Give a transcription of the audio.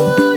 Ooh.